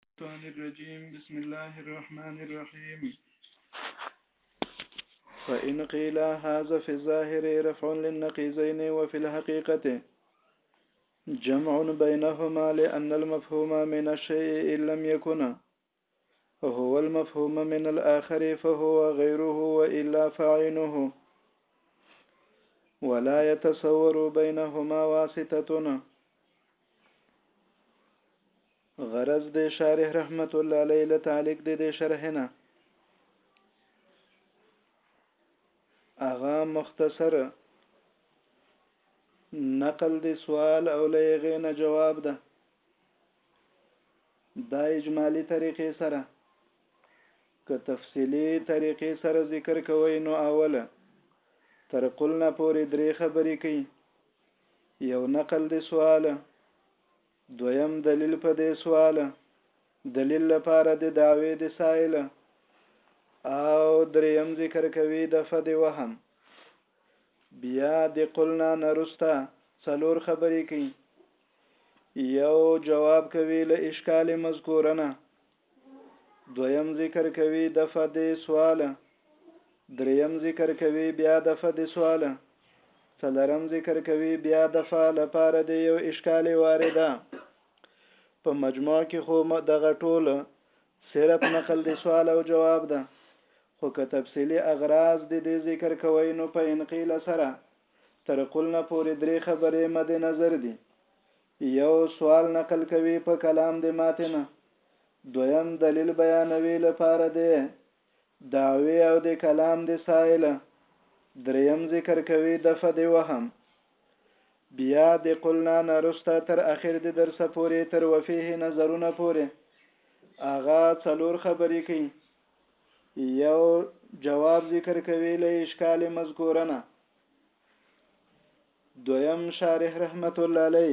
الشيطان الرجيم بسم الله الرحمن الرحيم فإن قيل هذا في الظاهر رفع للنقيزين وفي الحقيقة جمع بينهما لأن المفهوم من الشيء إن لم يكن هو المفهوم من الآخر فهو غيره وإلا فعينه ولا يتصور بينهما واسطتنا غرض د شارح رحمت الله علیه له تعلق د دې شرح نه اغا مختصر نقل د سوال او لغې نه جواب ده دا اجمالی طریقې سره که تفصیلی طریقې سره ذکر کوي نو اوله تر قلنا پورې درې خبرې کوي یو نقل د سواله دویم دلیل په دې سوال دلیل لپاره د دعوی د سائل او دریم ذکر کوي د فد وهم بیا د قلنا نرستا څلور خبرې کوي یو جواب کوي له اشکال مذکورنه دویم ذکر کوي د فد سوال دریم ذکر کوي بیا د فد سوال څلرم ذکر کوي بیا د فا لپاره د یو اشکال وارده په مجموع کې خو دغه ټول صرف نقل د سوال او جواب ده خو که تفصیلی اغراض د دې ذکر کوي نو په انقیل سره تر قلنا پورې درې خبرې مد نظر دي یو سوال نقل کوي په کلام دې ماتې نه دویم دلیل بیانوي لپاره دې دعوې او دې کلام دې سائله دریم ذکر کوي دفع دې وهم بیا دې قلنا نه رسته تر اخر دې درسه پورې تر وفیه نظرونه پورې اغا څلور خبرې کوي یو جواب ذکر کوي له اشکال مذکورنه دویم شارح رحمت الله علی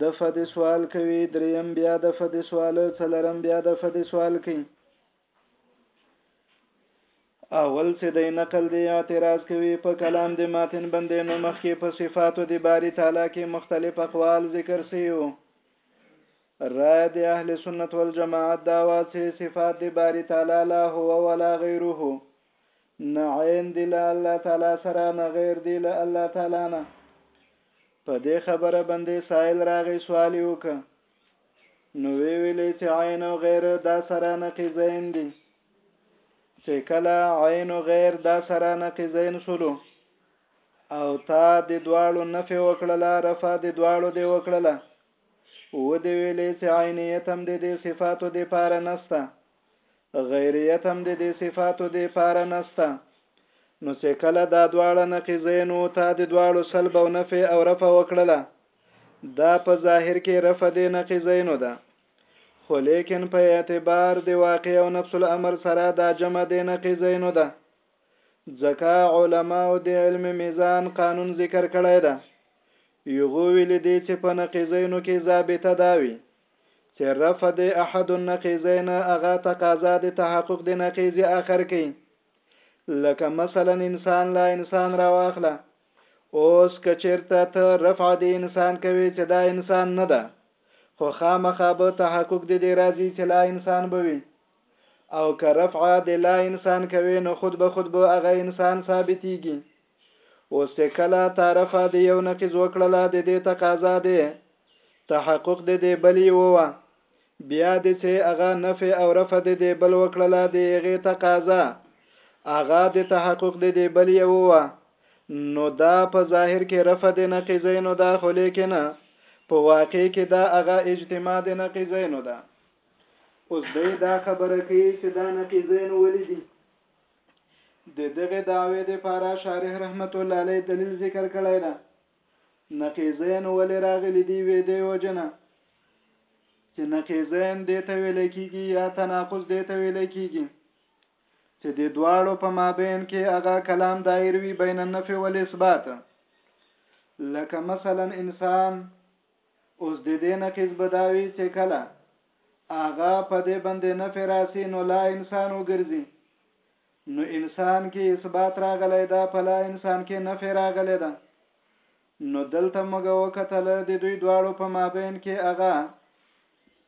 د فد سوال کوي دریم بیا د فد سوال څلرم بیا د فد سوال کوي اول څه د نقل دی اعتراض کوي په کلام د ماتن بندې نو مخکې په صفاتو د باری تعالی کې مختلف اقوال ذکر سیو رائے د اهل سنت والجماعت دا واسه صفات د باری تعالی لا هو ولا غیره نه عین دی له الله تعالی سره نه غیر دی له الله تعالی نه په دې خبره باندې سائل راغی سوال وکړه نو وی ویلې چې عین او غیر دا سره نقیزین دي چې کله عین او غیر دا سره نقیزین شولو او تا د دواړو نفي وکړله رفع د دواړو دی وکړله و دی ویلې چې عینیت هم د دې صفاتو د پاره نسته غیریت هم د دې صفاتو د پاره نسته نو چې کله دا دواړه نقیزین او تا د دواړو سلب او نفع او رفع وکړله دا په ظاهر کې رفع د نقیزینو ده خو لیکن په اعتبار د واقع او نفس الامر سره دا جمع د نقیزینو ده ځکه علما او د علم میزان قانون ذکر کړی ده یغو ویل دي چې په نقیزینو کې ضابطه داوي چه رفع د احد النقیزین اغا تقاضا د تحقق د نقیز اخر کی لکه مثلا انسان لا انسان را واخله اوس کچیرته ته رفع د انسان کوي چې دا انسان نه ده خو خامخا به تحقق د دې راځي چې لا انسان به وي او که رفع د لا انسان کوي نو خود به خود به هغه انسان ثابتيږي اوس چې کله طرفه دې یو نقض وکړله د دې تقاضا دې تحقق دې دې بل یوه بیا دې چې هغه نفع او رفع دې دې بل وکړله د هغې تقاضا هغه د تحقق دې دې بل یوه نو دا په ظاهر کې رفع دې نقضینو دا خو لیکن په واقع کې دا هغه اجتماع دې نقضینو ده اوس دې دا خبره کوي چې دا نقضین ولې دي د دغه دعوی د پاره شارح رحمت الله علیه دلیل ذکر کړی ده نقیزین ولې راغلی دی وې دی وجنه چې نقیزین د ته ویل کیږي یا تناقض د ته ویل کیږي چې د دواړو په مابین کې هغه کلام دایر وی بین النفی والاثبات لکه مثلا انسان اوس د دې نقیز بداوی چې کله هغه په دې باندې نه فراسي نو لا انسان وګرځي نو انسان کې اثبات راغلی دا په لا انسان کې نه فراغلی ده نو دلته موږ وکتل د دوی دواړو په مابین کې هغه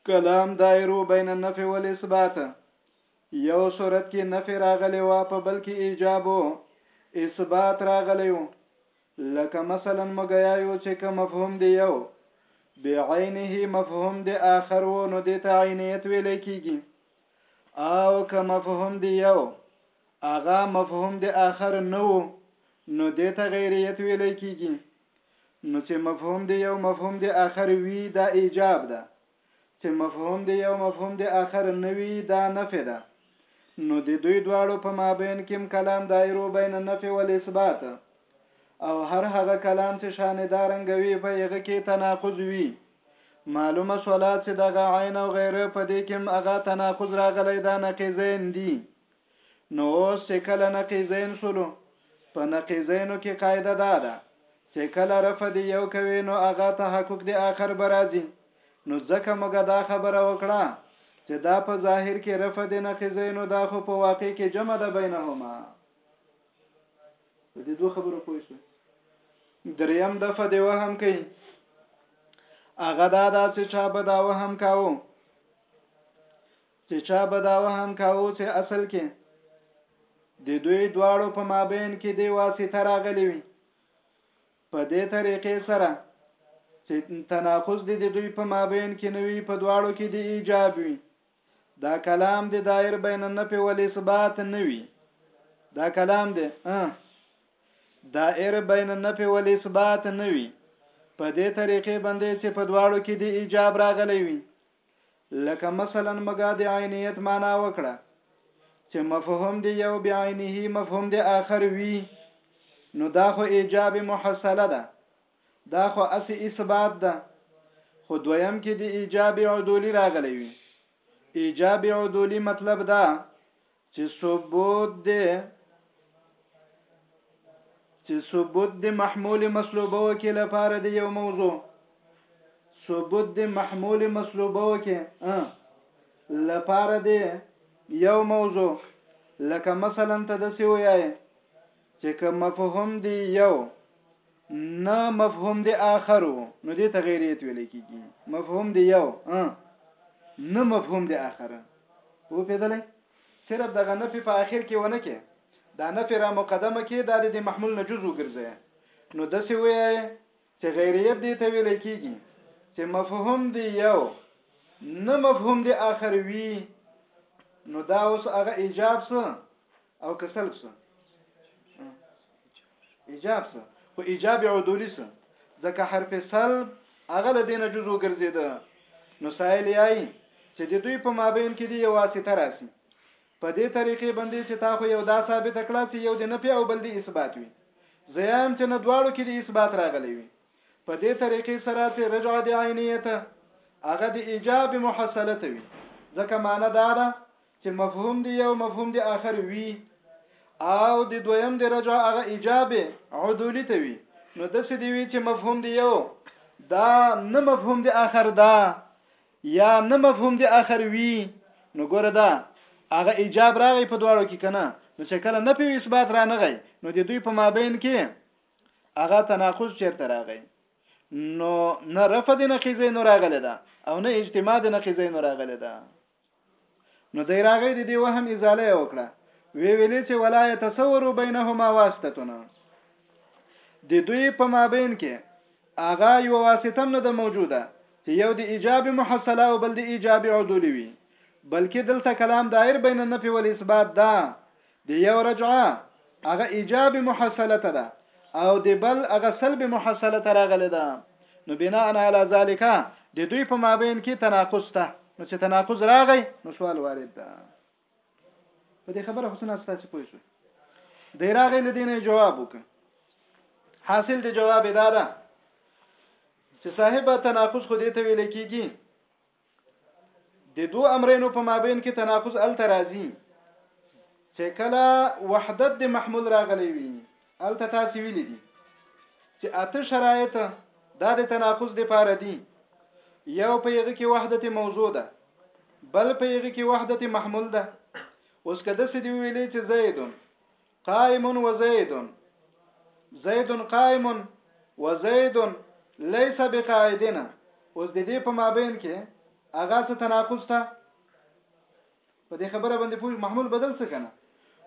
کلام دایرو بین النفي والاثبات یو صورت کې نفي راغلی و په بل کې ایجاب اثبات راغلی و لکه مثلا مګیا یو چې که مفهوم دی یو بعینه مفهوم دی آخر و نو دی ته عینیت ویل کیږي او که مفهوم دی یو اغا مفهوم دی آخر نه وو نو دې ته غیریت ویل کیږي نو چې مفهوم دی یو مفهوم دی اخر وی دا ایجاب ده چې مفهوم د یو مفهوم د اخر نه وي دا نفې ده نو د دوی دواړو په مابین کې کلام دایرو بین نفې ول اثبات او هر هغه کلام چې شان دارنګوي په یغه کې تناقض وي معلومه شولا چې دغه عین او غیره په دې کې هغه تناقض راغلی دا نقیزین دي نو اوس چې کله نقیضین شولو په نقیضینو کې قاعده دا ده چې کله رفع د یو کوي نو هغه تحقق د آخر به راځي نو ځکه موږ دا خبره وکړه چې دا په ظاهر کې رفع د نقیضینو دا خو په واقع کې جمع ده بینهما په دې دوه خبرو پوه شو دریم دفعه دی وهم کوي هغه دا داسې چا به دا وهم کاوه چې چا به دا وهم کاوه چې اصل کې د دوی دواړو په مابین کې دی واسطه راغلی وي په دې طریقې سره چې تناقض دی د دوی په مابین کې نوي په دواړو کې دی ایجاب وي دا کلام دی دایر بین النفی والاثبات نوي دا کلام دی دائر بین النفی والاثبات نوي په دې طریقې باندې چې په دواړو کې دی ایجاب راغلی وي لکه مثلا مګا د عینیت معنا وکړه چې مفهوم دی یو بعینه مفهوم دی آخر وی نو دا خو ایجاب محصله ده دا خو اسی اثبات ده خو دویم کې د ایجاب عدولی راغلی وی ایجاب عدولی مطلب دا چې ثبوت دی چې ثبوت د محمول مسلوبه وکي لپاره د یو موضوع ثبوت د محمول مسلوبه وکي لپاره د یو موضوع لکه مثلا ته د سی ویای چې کوم مفهوم دی یو نه مفهوم دی آخر نو دې ته غیریت ویل کیږي مفهوم دی یو نه مفهوم دی آخر وو پیدلې صرف دغه نفي په آخر کې ونه کې دا نفي را مقدمه کې دا د محمول نه جزء ګرځي نو د څه وایي چې غیریت دې ته ویل کیږي چې مفهوم دی یو نه مفهوم دی آخر وی نو دا اوس هغه ایجاب څه او که سلب سه ایجاب سه خو ایجاب عدولی سه ځکه حرف سلب هغه له دینه جز وګرځیده نو سائل یای چې د دوی په مابین کې دی یو واسطه راسي په دې طریقې باندې چې تا خو یو دا ثابت کړه چې یو د نفي او بل د اثبات وي زیام چې نه دواړو کې د اثبات راغلی وي په دې طریقې سره چې رجعه د عینیته هغه د ایجاب محصله وي ځکه معنی دا ده چې مفهوم دی یو مفهوم دی آخر وی او د دویم د رجع هغه ایجاب عدولی ته وی نو د څه دی وی چې مفهوم دی یو دا نه مفهوم دی آخر دا یا نه مفهوم دی آخر وی نو ګوره دا هغه ایجاب راغی په دواړو کې کنه نو چې کله نه پیو اثبات را نه غي نو د دوی په مابین کې هغه تناقض چیرته راغی نو نه رفع د نقیزه نو راغله ده او نه اجتماع د نقیزه نو راغله ده نو دی راغی د دې وهم ازاله وکړه وی ویلې چې ولا يتصور بينهما واسطتنا د دوی په مابین کې اغا یو واسطه نه ده موجوده چې یو د ایجاب محصله او بل د ایجاب عدولی وي بلکې دلته کلام دایر بین النفي والاثبات دا د یو رجعه هغه ایجاب محصله ته ده او د بل هغه سلب محصله ته راغلی ده نو بناء علی ذالک د دوی په مابین کې تناقض ته نو چې تناقض راغی نو سوال وارد ده په دې خبره حسن تاسو پوه شئ دی راغی لدینه جواب وک حاصل د جواب دا ده چې صاحب تناقض خو دې ته ویل کیږي د دو امرینو په مابین کې تناقض الته راځي چې کله وحدت د محمول راغلی وي الته تاسو ویل دي چې اته شرایط دا د تناقض د پاره دي یو په یغه کې وحدت موضوع ده بل په یغه کې وحدت محمول ده اوس کده سې دی ویلې چې زیدون قائم وزيد زيد قائم وزيد ليس بقاعدنا اوس د دې په مابین کې هغه څه تناقض ته په دې خبره باندې پوه محمول بدل څه کنه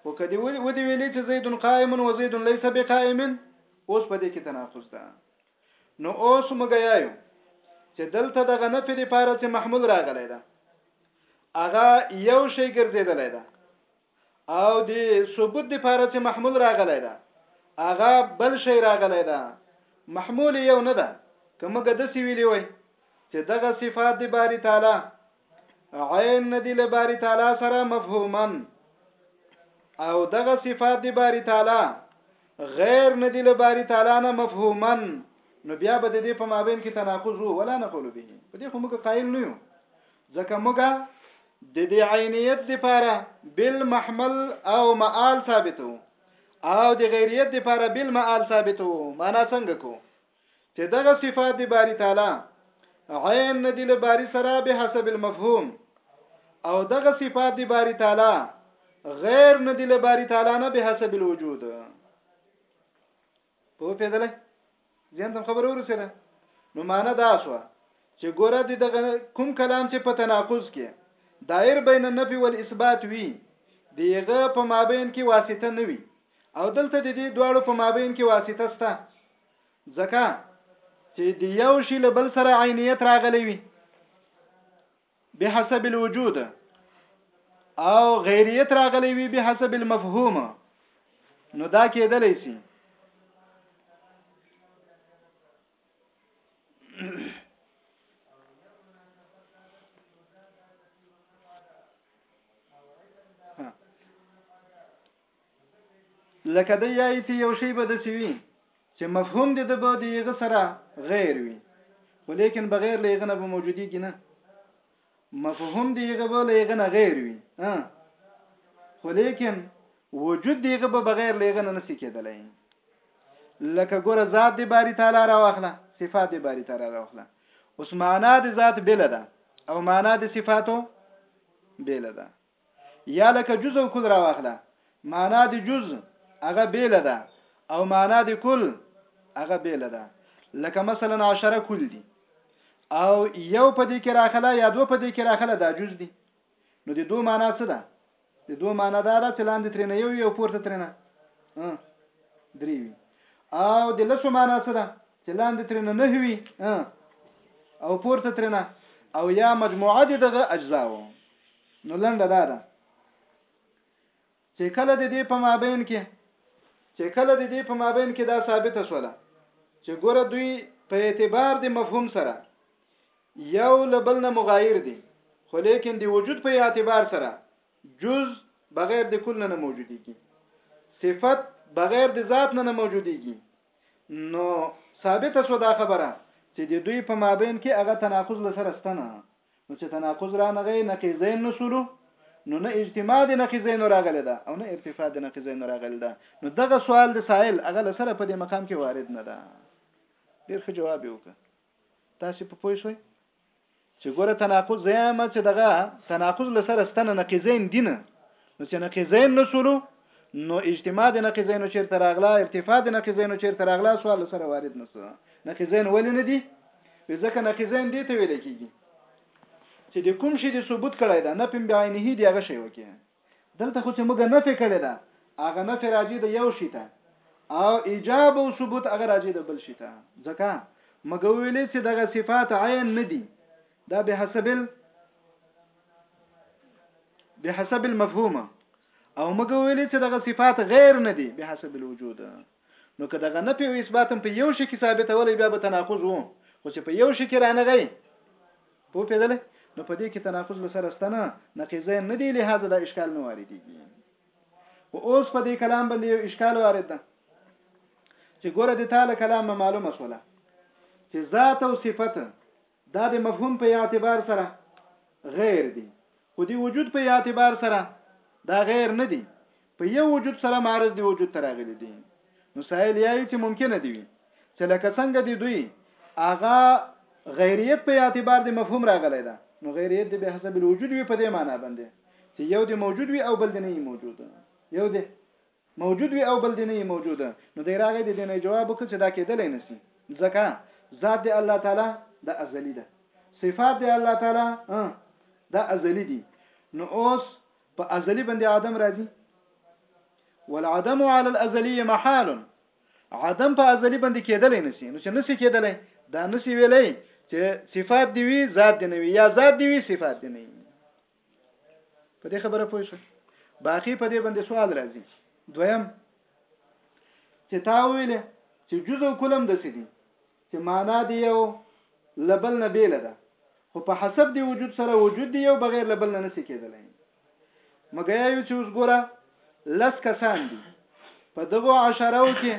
او کدی ودی ویلې چې زید قائم و زید ليس بقائم اوس په دې کې تناقض ده نو اوس موږ یایو چې دلته دغه نفي لپاره چې محمول راغلی ده هغه یو شی ګرځیدلی ده او د ثبوت د پاره چې محمول راغلی ده هغه بل شی راغلی ده محمول یو نه ده کومګه د سی ویلی وای چې دغه صفات د باری تعالی عین ندی له باری تعالی سره مفهوما او دغه صفات د باری تعالی غیر ندی له باری تعالی نه مفهوما نو بیا به د دې په مابین کې تناقض وو ولا نقول به په دې خو موږ قائل نه یو ځکه موږ د دې عینیت لپاره بل محمل او معال ثابتو او د غیریت لپاره بل معال ثابتو معنا څنګه کو چې دغه صفات د باری تعالی عین ندی له باری سره به حسب المفهوم او دغه صفات د باری تعالی غیر ندی له باری تعالی نه به حسب الوجود په پیدلې ځین تم خبر ورسره نو معنا دا شو چې ګوره د دغه کوم کلام چې په تناقض کې دایر بین النفي والاثبات وی دیغه په مابین کې واسطه نه وی او دلته د دې دواړو په مابین کې واسطه سته ځکه چې د یو شی له بل سره عینیت راغلی وي به حسب الوجود او غیریت راغلی وي به حسب المفهوم نو دا کېدلی شي لکه دی یایي چې یو شی به داسې وي چې مفهوم د به د یغه سره غیر وي خو لیکن بغیر له یغه نه به موجودیږي نه مفهوم د یغه به له یغه نه غیر وي خو لیکن وجود دیغه به بغیر لیغه نه نسی کېدلای لکه ګوره ذات دی باری تعالی را واخله صفات دی باری تعالی را واخله اوس معنا د ذات بل ده او معنا د صفاتو بل ده یا لکه جز او کل راواخله معنا د جز هغه بیل ده او معنا د کل هغه بیل ده لکه مثلا عشره کل دي او یو په دې کې راخله یا دو په دې کې راخله دا جز دي نو د دوه معنا څه ده د دوه معنا دا ده چې لاندې ترې نه یو یو پورته ترې نه درې وي او د لسو معنا څه ده چې لاندې ترې نه نه وي او پورته ترې نه او یا مجموعه دغه اجزاو نو لنډه دا ده چې کله د دې په مابین کې چې کله د دې په مابین کې دا ثابت شوله چې ګوره دوی په اعتبار د مفهوم سره یو لبل نه مغایر دي خو لیکن د وجود په اعتبار سره جز بغیر د کل نه موجودیږي صفت بغیر د ذات نه نه موجودیږي نو ثابت شو دا خبره چې د دوی په مابین کې هغه تناقض لسره ستنه نو چې تناقض رانغی نقیضین نشولو نو نه اجتماع د نقیضین راغلی ده او نه ارتفاع د نقیضین راغلی ده نو دغه سوال د سائل هغه لسره په دې مقام کې وارد نه ده ډیر ښه جواب یې وکړ تاسو په پوه شئ چې ګوره تناقض زیامه چې دغه تناقض لسره ستنه نقیزین دینه نو چې نقیزین نه شولو نو اجتماع د نقیزینو چیرته راغله ارتفاع د نقیزینو چیرته راغله سوال سره وارد نه سو نقیزین ولې نه دي ځکه نقیزین دي ته ویل کیږي چې د کوم شي د ثبوت کړی دا نه پم بعینه دی هغه شی وکي دلته خو چې موږ نه فې کړی دا هغه نه فې راځي د یو شي ته او ایجاب او ثبوت هغه راځي د بل شي ته ځکه مګ ویلې چې دغه صفات عین نه دي دا به حسبل به حسب المفهوم او موږ ویلې چې دغه صفات غیر نه دي به حسب الوجود نو که دغه نه پیو اثبات په یو شي کې ثابتولې بیا به تناقض وو خو چې په یو شي کې رانغی په پیدل نو په دې کې تناقض لسره ستنه نقیزه نه دی لهدا د اشکال نه واردېږي او اوس په دې کلام باندې یو اشکال وارد ده چې ګوره د تعالی کلام نه معلومه شوله چې ذات او صفت دا د مفهوم په اعتبار سره غیر دی خو د وجود په اعتبار سره دا غیر نه دی په یو وجود سره معرض دی وجود تراغلی دی نو سائل یایي چې ممکنه دی وي چې لکه څنګه دی دوی اغا غیریت په اعتبار د مفهوم راغلی دا نو غیریت د به حسب الوجود وي په دې معنی باندې چې یو د موجود وي او بل د نه موجود یو د موجود وي او بل دې نه يي موجود نو دی راغی د دې نه يې جواب وکړ چې دا کېدلی نه سي ځکه ذات د الله تعالی د ازلي ده صفات د الله تعالی د ازلي دي نو اوس په ازلي باندې عدم راځي والعدم على الازلي محال عدم په ازلی باندې کېدلې نسی نو چې نسی کېدلې دا نسی ویلې چې صفات دی وی ذات دی نه وی یا ذات دی وی صفات دی نه په دې خبره پوه شئ باقي په دې باندې سوال راځي دویم چې تا ویل چې جزء کلم د سې دي چې معنا دی یو لبل نه بیل ده خو په حسب دی وجود سره وجود دی یو بغیر لبل نه نسی کېدلای مګر یو چې اوس ګوره لس کسان دي په دغه عشرو کې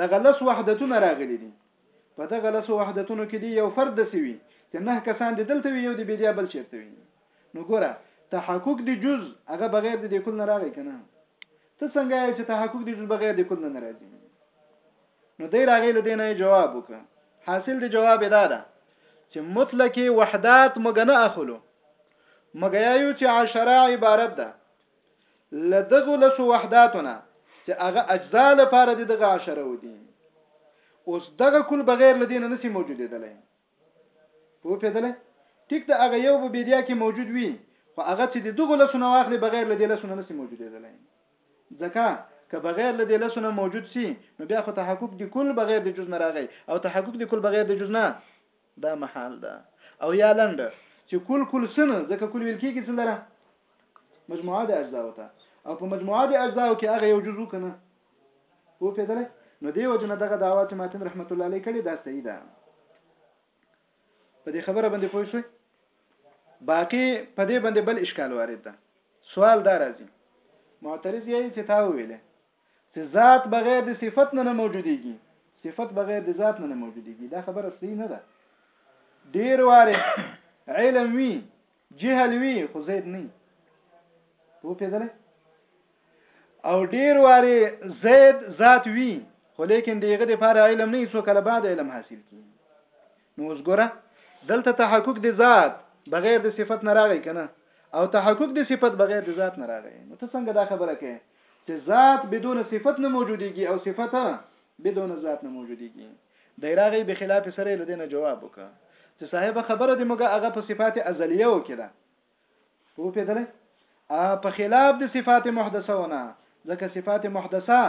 د غلس وحدتونه راغلي دي په دغه لسو وحدتونو کې دی یو فرد دسی وي چې نه کسان دي دلته وي یو دی بیدیا بل چیرته وي نو ګوره تحقق دی جز هغه بغیر د کل نه راغی کنه ته څنګه یې چې تحقق دی جز بغیر د کل نه راځي نو دی راغی لدینه جواب وکړه حاصل دی جواب ادا ده چې مطلقې وحدات مګنه اخلو مګیا یو چې عشره عبارت ده لدغه لسو وحداتونه چې هغه اجزا لپاره د دغه عشره ودی اوس دغه کل بغیر لدین نسی موجودېدلی په پیدله ټیک د هغه یو به بیا کې موجود وي خو هغه چې د دغه لسونه واخلي بغیر له دې لسونه نسی موجودېدلی ځکه که بغیر له دې لسونه موجود سي نو بیا خو تحقق د کل بغیر د جز نه راغی او تحقق د کل بغیر د جز نه دا محال ده او یا لنډه چې کل کل سنه ځکه کل ویل کېږي څه لره مجموعه د اجزاو ته او په مجموعه د اجزاو کې هغه یو جزو کنه وو پیدل نو دی وجنه دغه دعوا چې ماتن رحمت الله علیه کړي دا صحیح ده په دې خبره باندې پوه شئ باقی په دې باندې بل اشکال وارد ده سوال دا راځي معترض یې چې تا ویلې چې ذات بغیر د صفت نه نه موجوديږي صفت بغیر د ذات نه نه موجوديږي دا خبره صحیح نه ده ډیر واره علم وی جهل وی خو زید نه په پیدل او ډیر واره زید ذات وی خو لیکن دیغه د لپاره علم نه څو کله بعد علم حاصل کی نو اوس ګوره دلته تحقق د ذات بغیر د صفت نه راغی کنه او تحقق د صفت بغیر د ذات نه راغی نو ته څنګه دا خبره کوي چې ذات بدون صفت نه موجوديږي او صفت بدون ذات نه موجوديږي د راغی به خلاف سره لدینه جواب وکړه چې صاحب خبره د موږ هغه په صفات ازلیه وکړه په پیدل په خلاف د صفات محدثه ونه ځکه صفات محدثه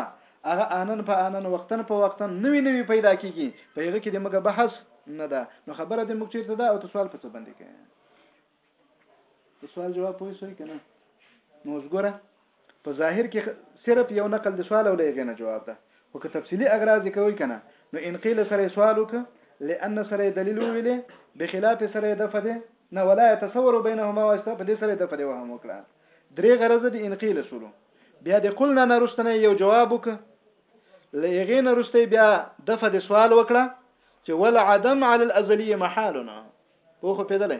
هغه انن په انن وقتن په وقتن نوی نوی پیدا کیږي په هغه کې د موږ بحث نه ده نو خبره د موږ چیرته ده او ته سوال په څه باندې کوي سوال جواب پوه شوي کنه نو وګوره په ظاهر کي صرف يو نقل د سوال او له هغې نه جواب ده خو که تفصيلي اغراض يې کوئ کنه نو ان قيل سره يې سوال وکړه لأن سره يې دليل وويلې بخلاف سره يې دفع دې نه ولا يتصور بينهما واسطه په دې سره يې دفع دې وهم وکړه درې غرضه دي ان قيل سولو بیا د قلنا نه رستنه یو جواب وک لغې نه رستې بیا دفه د سوال وکړه چې ول عدم علی الازلی محالنا په خو پیدلې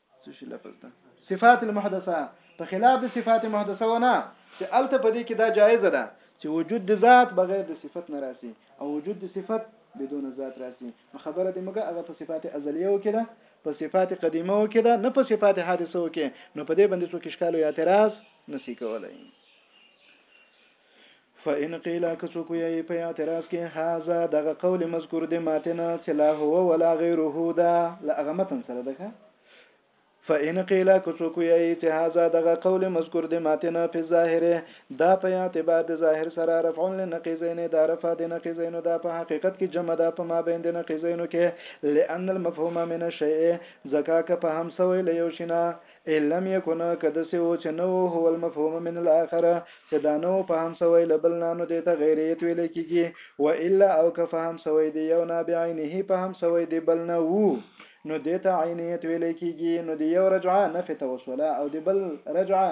څه شي لفظ ده صفات المحدثه په خلاف د صفات محدثه ونه چې الته په دې کې دا جایز ده چې وجود د ذات بغیر د صفت نه راسي او وجود د صفت بدون ذات راسي نو خبره دې مګه هغه په صفات ازلیه وکړه ده په صفات قدیمه وکړه ده نه په صفات حادثه وکړه نو په دې باندې څوک اشکال او اعتراض نسی کولای فإن قيل که څوک ویایي په اعتراض کې هذا دغه قول مذکور دی ماتنه چې لا هو ولا غیره دا له هغه متن سره ده فإن قيل که څوک ویایي چې هذا دغه قول مذکور دی ماتنه په ظاهر دا په اعتبار د ظاهر سره رفع لنقیزین دا رفع د نقیزین دا په حقیقت کې جمع ده په ما بین د نقیزینو کې لأن المفهوم من الشیء زکا که په هم سوی له یو شینه ان لم يكن که داسې وو چې نه وو هو المفهوم من الاخر چې دا نه وو فهم سوی له بل نه نو دې ته غيريت ويل کيږي والا او که فهم سوی د يو نه بعينه فهم سوی د بل نه وو نو دې ته عينيت ويل کيږي نو د يو رجعه نفي ته وسوله او د بل رجعه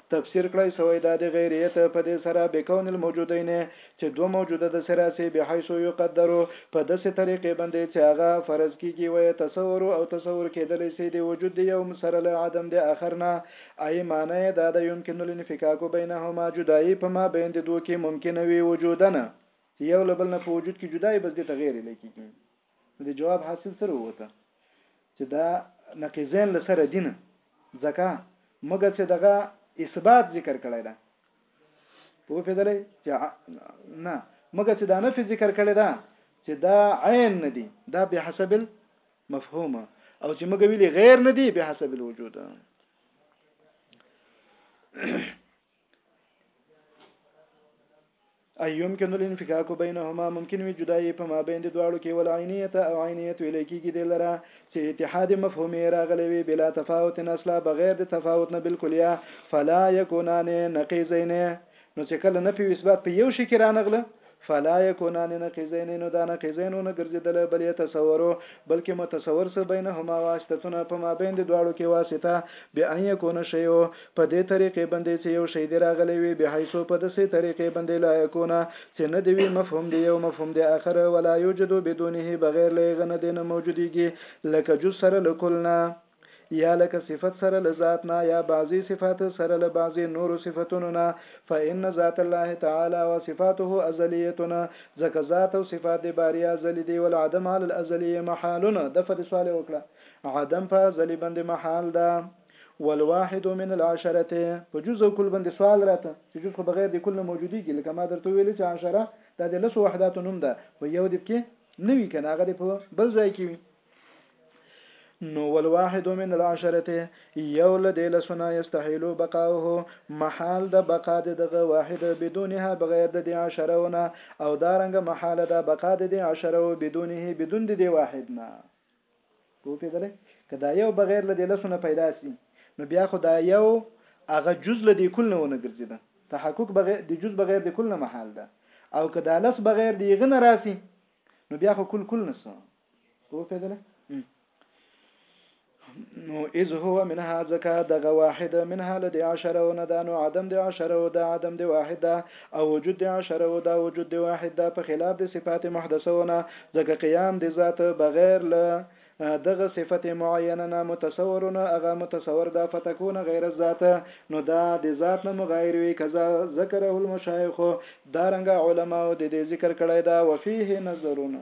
تفسیر کړای سوی دا د غیریه ته په دې سره بکون الموجودین چه دوه موجوده د سره سي بحیث یقدر په دسې طریقې بندې چه هغه فرض کیږي ویتصور او تصور کیدلې سي د وجود د یو سره له عدم د اخر نه ای معنی یې دا ده یمکن الانفکاک بینهما جدائی په مابین د دوه کي ممکنه وي وجودنه یو له بل نه په وجود کي جدائی بس دې ته غیرې لیکیږي. نو د جواب حاصل سره ووته چې دا نقیزین له سره دینه ځکه مګر چې دغه اثبات ذکر کړی دا په پیدلې چې نه مګر چې دا نفي ذکر کړی دا چې دا عین نه دی دا به حسب مفهوم او چې مګ ویلي غیر نه دی به حسب الوجود اي يمكن الانفكاك بينهما ممکن وي جدایي په مابین د دواړو کې ول عینیت او عینیت ویل کېږي د لره چې اتحاد مفهومي راغلی وي بلا تفاوت نسلا بغیر د تفاوت نه بالکلیه فلا یکونان نقیزین نو چې کله نفي اثبات په یو شي کې رانغله فلا یکونان نقیضین نو دا نقیضین ونه ګرځیدل بل یتصور بلکه متصور سه بینهما واسطتون په مابین د دواړو کې واسطه بان یکون شیء په دې طریقې بندې چې یو شی دې راغلی وي بحیث په دسې طریقې بندې لا یکون چې نه دی وي مفهوم دی یو مفهوم دی اخر ولا یوجد بدونه بغیر له هغه نه دی نه موجودیږي لکه جز سره له کل نه یا لکه صفت سره له ذات نه یا بعضی صفات سره له بعضی نورو صفتونو نه فإن ذات الله تعالی وصفاته ازلیه ځکه ذات او صفات د باری ازلی دی والعدم علی الازلی محال دفع د سوال وکړه عدم په ازلی باندې محال ده والواحد من العشره په جز او کل باندې سوال راته چې جز خو بغیر د کل نه موجودي کې لکه ما درته ویل چې عشره دا د لسو وحدات نوم ده خو یو د کې نوي کنه هغه په بل ځای کې وي نو والواحد من العشرته یو له دې لسونه یستحیلو بقاؤه محال د بقا د دغه واحد بدونها بغیر د دې عشرونه او دارنګ محال د بقا د دې عشره بدونه بدون د دې واحد نه په پیدلې کدا یو بغیر له دې لسونه پیدا سي نو بیا خو دا یو هغه جز له دې کل نه ونه ګرځیدا تحقق بغیر د جز بغیر د کل نه محال ده او کدا لس بغیر دی غنه راسي نو بیا خو کل کل نسو ورته ده نو اذ هو منها زکا دغه واحد منها لدی عشره و نه دا نو عدم دی عشره و دا عدم دی واحد دا او وجود دی عشره و دا وجود دی واحد دا په خلاف د صفات محدثه و نه ځکه قیام دی ذات بغیر له دغه صفت معینه نه متصور نه هغه متصور دا فتكون غیر الذات نو دا د ذات نه مغایر وی کذا ذکره المشایخ دارنګه علماو د دې ذکر کړی دا وفيه نظرونه.